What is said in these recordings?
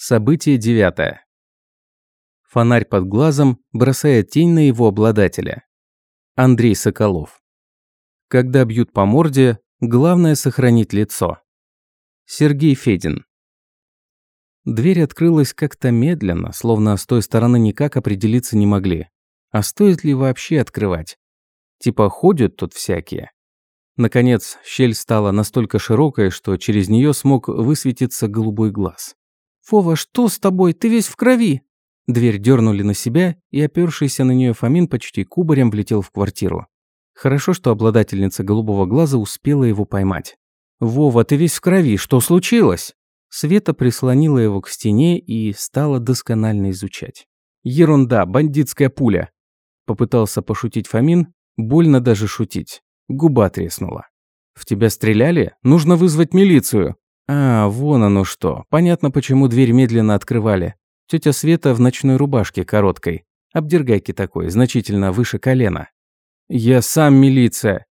Событие девятое. Фонарь под глазом бросает тень на его обладателя. Андрей Соколов. Когда бьют по морде, главное сохранить лицо. Сергей Федин. Дверь открылась как-то медленно, словно с той стороны никак определиться не могли. А стоит ли вообще открывать? Типа ходят тут всякие. Наконец, щель стала настолько широкой, что через нее смог высветиться голубой глаз. «Вова, что с тобой? Ты весь в крови!» Дверь дернули на себя, и опершийся на нее Фомин почти кубарем влетел в квартиру. Хорошо, что обладательница голубого глаза успела его поймать. «Вова, ты весь в крови, что случилось?» Света прислонила его к стене и стала досконально изучать. «Ерунда, бандитская пуля!» Попытался пошутить Фомин, больно даже шутить. Губа треснула. «В тебя стреляли? Нужно вызвать милицию!» А, вон оно что. Понятно, почему дверь медленно открывали. Тетя Света в ночной рубашке короткой. Обдергайки такой, значительно выше колена. Я сам милиция.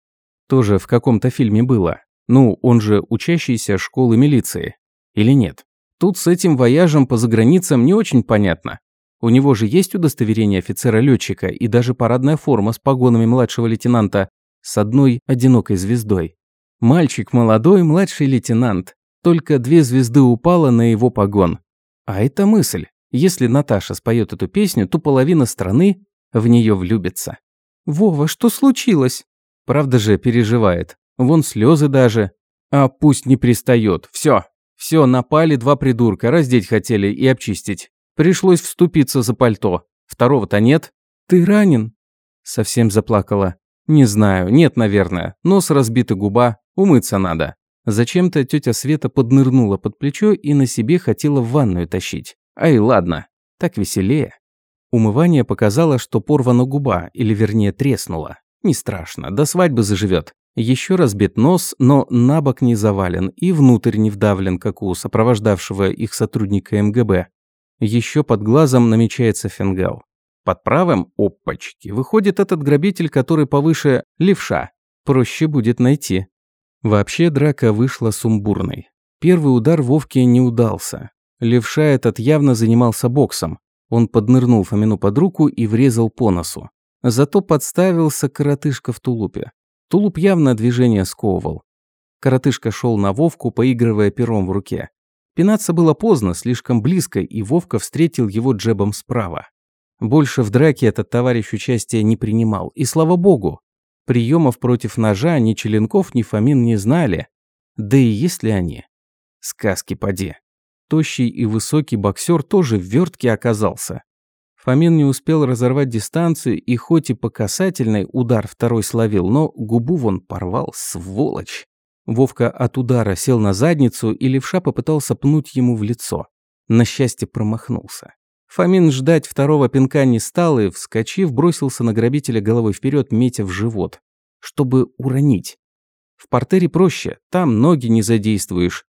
Тоже в каком-то фильме было. Ну, он же учащийся школы милиции. Или нет? Тут с этим вояжем по заграницам не очень понятно. У него же есть удостоверение офицера летчика и даже парадная форма с погонами младшего лейтенанта с одной одинокой звездой. Мальчик молодой, младший лейтенант. Только две звезды упало на его погон. А это мысль. Если Наташа споет эту песню, то половина страны в нее влюбится. «Вова, что случилось?» Правда же переживает. Вон слезы даже. А пусть не пристает. Все. Все, напали два придурка, раздеть хотели и обчистить. Пришлось вступиться за пальто. Второго-то нет. Ты ранен? Совсем заплакала. Не знаю, нет, наверное. Нос разбита губа, умыться надо. Зачем-то тетя Света поднырнула под плечо и на себе хотела в ванную тащить. Ай, ладно, так веселее. Умывание показало, что порвана губа, или вернее треснула. Не страшно, до свадьбы заживет. Еще разбит нос, но на бок не завален и внутрь не вдавлен, как у сопровождавшего их сотрудника МГБ. Еще под глазом намечается фингал. Под правым – опачки. Выходит этот грабитель, который повыше – левша. Проще будет найти. Вообще драка вышла сумбурной. Первый удар Вовке не удался. Левша этот явно занимался боксом. Он поднырнул Фомину под руку и врезал по носу. Зато подставился коротышка в тулупе. Тулуп явно движение сковывал. Коротышка шел на Вовку, поигрывая пером в руке. Пинаться было поздно, слишком близко, и Вовка встретил его джебом справа. Больше в драке этот товарищ участия не принимал. И слава богу, Приемов против ножа ни Челенков, ни Фомин не знали. Да и есть ли они? Сказки поди. Тощий и высокий боксер тоже в вертке оказался. Фомин не успел разорвать дистанцию, и хоть и по касательной удар второй словил, но губу вон порвал, сволочь. Вовка от удара сел на задницу, и левша попытался пнуть ему в лицо. На счастье промахнулся. Фомин ждать второго пинка не стал и, вскочив, бросился на грабителя головой вперед, метя в живот, чтобы уронить. В портере проще, там ноги не задействуешь.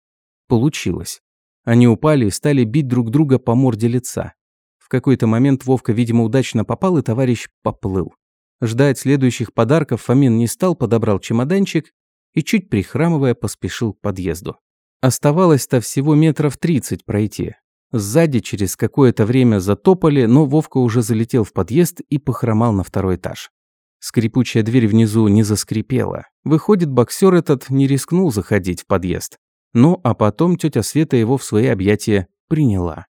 Получилось. Они упали и стали бить друг друга по морде лица. В какой-то момент Вовка, видимо, удачно попал, и товарищ поплыл. Ждать следующих подарков Фомин не стал, подобрал чемоданчик и, чуть прихрамывая, поспешил к подъезду. Оставалось-то всего метров тридцать пройти. Сзади через какое-то время затопали, но Вовка уже залетел в подъезд и похромал на второй этаж. Скрипучая дверь внизу не заскрипела. Выходит, боксер этот не рискнул заходить в подъезд. Ну, а потом тетя Света его в свои объятия приняла.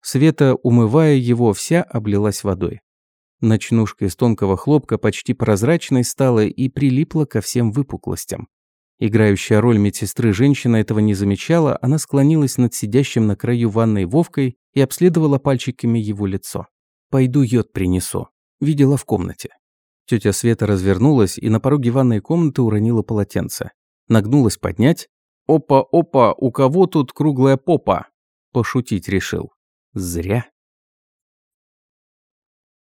Света, умывая его, вся облилась водой. Ночнушка из тонкого хлопка почти прозрачной стала и прилипла ко всем выпуклостям. Играющая роль медсестры женщина этого не замечала, она склонилась над сидящим на краю ванной Вовкой и обследовала пальчиками его лицо. «Пойду йод принесу». Видела в комнате. Тетя Света развернулась и на пороге ванной комнаты уронила полотенце. Нагнулась поднять. «Опа-опа, у кого тут круглая попа?» Пошутить решил. Зря.